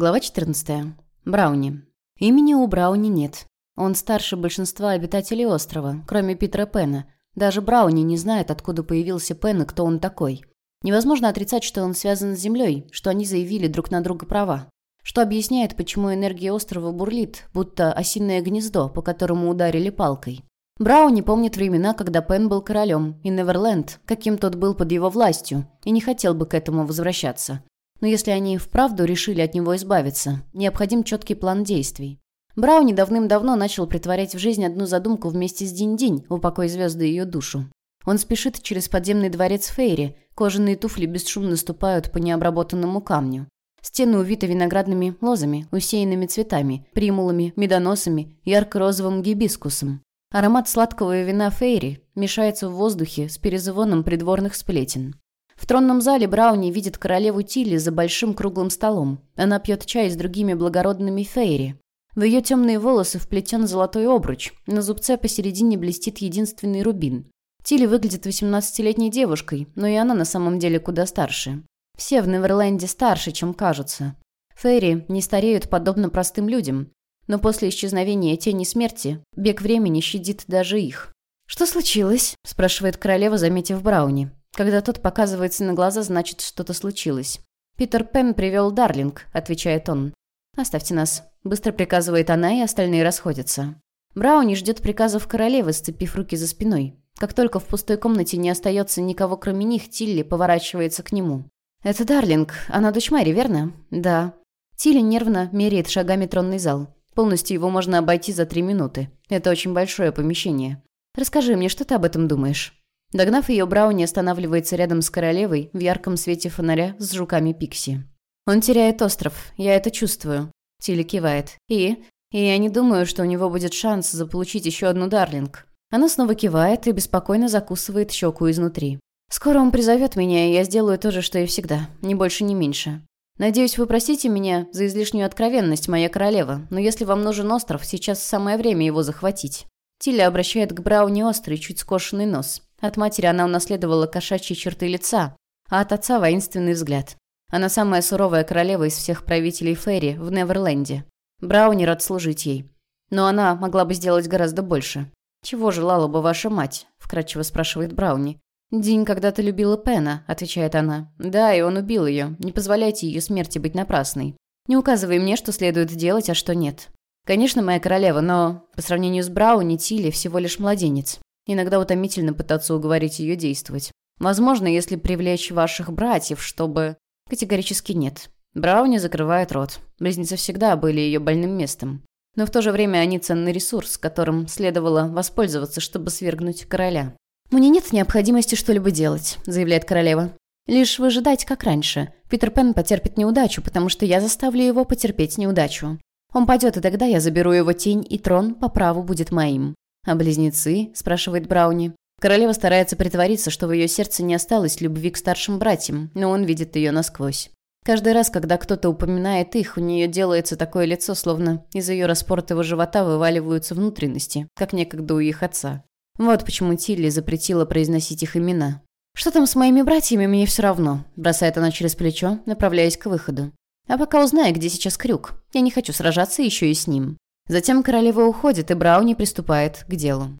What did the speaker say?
Глава 14. Брауни. Имени у Брауни нет. Он старше большинства обитателей острова, кроме Питера Пена. Даже Брауни не знает, откуда появился Пен и кто он такой. Невозможно отрицать, что он связан с Землей, что они заявили друг на друга права. Что объясняет, почему энергия острова бурлит, будто осиное гнездо, по которому ударили палкой. Брауни помнит времена, когда Пен был королем, и Неверленд, каким тот был под его властью, и не хотел бы к этому возвращаться. Но если они вправду решили от него избавиться, необходим четкий план действий. Брауни давным-давно начал притворять в жизнь одну задумку вместе с Динь-Динь, упокой звезды ее душу. Он спешит через подземный дворец Фейри, кожаные туфли бесшумно ступают по необработанному камню. Стены увиты виноградными лозами, усеянными цветами, примулами, медоносами, ярко-розовым гибискусом. Аромат сладкого вина Фейри мешается в воздухе с перезвоном придворных сплетен. В тронном зале Брауни видит королеву Тилли за большим круглым столом. Она пьет чай с другими благородными фейри. В ее темные волосы вплетен золотой обруч. На зубце посередине блестит единственный рубин. Тилли выглядит 18-летней девушкой, но и она на самом деле куда старше. Все в Неверленде старше, чем кажутся. Фейри не стареют подобно простым людям, но после исчезновения тени смерти бег времени щадит даже их. «Что случилось?» – спрашивает королева, заметив Брауни. Когда тот показывается на глаза, значит, что-то случилось. «Питер Пен привел Дарлинг», — отвечает он. «Оставьте нас», — быстро приказывает она, и остальные расходятся. Брауни ждет приказов королевы, сцепив руки за спиной. Как только в пустой комнате не остается никого, кроме них, Тилли поворачивается к нему. «Это Дарлинг. Она дочь Мэри, верно?» «Да». Тилли нервно меряет шагами тронный зал. Полностью его можно обойти за три минуты. Это очень большое помещение. «Расскажи мне, что ты об этом думаешь?» Догнав ее, Брауни останавливается рядом с королевой в ярком свете фонаря с жуками Пикси. «Он теряет остров, я это чувствую», — Тилли кивает. «И? И я не думаю, что у него будет шанс заполучить еще одну Дарлинг». Она снова кивает и беспокойно закусывает щеку изнутри. «Скоро он призовет меня, и я сделаю то же, что и всегда. Ни больше, ни меньше. Надеюсь, вы простите меня за излишнюю откровенность, моя королева, но если вам нужен остров, сейчас самое время его захватить». Тилли обращает к Брауни острый, чуть скошенный нос. От матери она унаследовала кошачьи черты лица, а от отца воинственный взгляд. Она самая суровая королева из всех правителей Ферри в Неверленде. Брауни рад служить ей. Но она могла бы сделать гораздо больше. «Чего желала бы ваша мать?» – вкратчиво спрашивает Брауни. «Дин когда-то любила Пена», – отвечает она. «Да, и он убил ее. Не позволяйте ее смерти быть напрасной. Не указывай мне, что следует делать, а что нет. Конечно, моя королева, но по сравнению с Брауни, Тилли всего лишь младенец. Иногда утомительно пытаться уговорить ее действовать. Возможно, если привлечь ваших братьев, чтобы... Категорически нет. Брауни закрывает рот. Близнецы всегда были ее больным местом. Но в то же время они ценный ресурс, которым следовало воспользоваться, чтобы свергнуть короля. «Мне нет необходимости что-либо делать», — заявляет королева. «Лишь выжидать, как раньше. Питер Пен потерпит неудачу, потому что я заставлю его потерпеть неудачу. Он пойдет, и тогда я заберу его тень, и трон по праву будет моим. «А близнецы?» – спрашивает Брауни. Королева старается притвориться, что в ее сердце не осталось любви к старшим братьям, но он видит ее насквозь. Каждый раз, когда кто-то упоминает их, у нее делается такое лицо, словно из ее распортого живота вываливаются внутренности, как некогда у их отца. Вот почему Тилли запретила произносить их имена. «Что там с моими братьями, мне все равно», – бросает она через плечо, направляясь к выходу. «А пока узнаю, где сейчас Крюк. Я не хочу сражаться еще и с ним». Затем королева уходит, и Брауни приступает к делу.